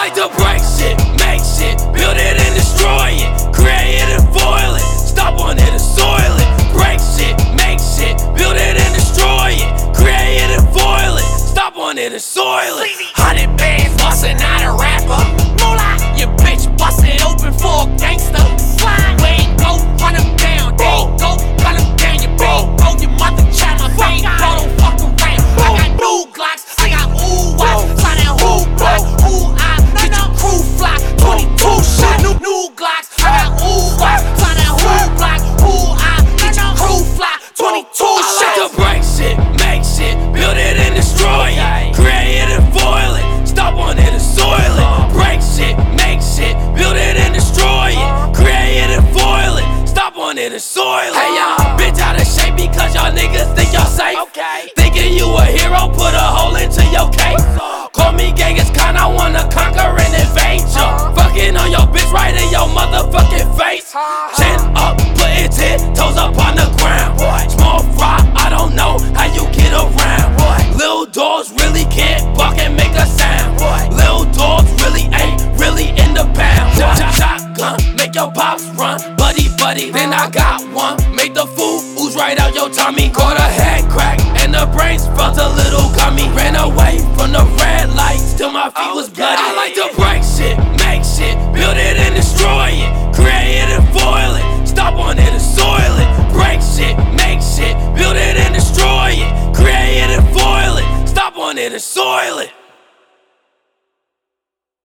like to break shit, make shit, build it and destroy it, create it and foil it, stop on it and soil it, break shit, make shit, build it and destroy it, create it and foil it, stop on it and soil it. On soil. Hey y'all, uh. bitch out of shape because y'all niggas think y'all safe. Okay. Thinking you a hero, put a hole into your case. Call me Genghis Khan, I wanna conquer and invade ya. Fucking on your bitch right in your motherfucking face. Chin up, put it ten toes up on the ground. Boy. Small fry, I don't know how you get around. Boy. Little dogs really can't bark and make a sound. Boy. Little dogs really ain't really in the pound. Shot- shot- Shotgun, make your pops run, buddy, then I got one. Make the food ooze right out your tummy. Caught a head crack, and the brains felt a little gummy. Ran away from the red lights till my feet was bloody. I like to break shit, make shit, build it and destroy it, create it and foil it, stop on it and soil it. Break shit, make shit, build it and destroy it, create it and foil it, stop on it and soil it.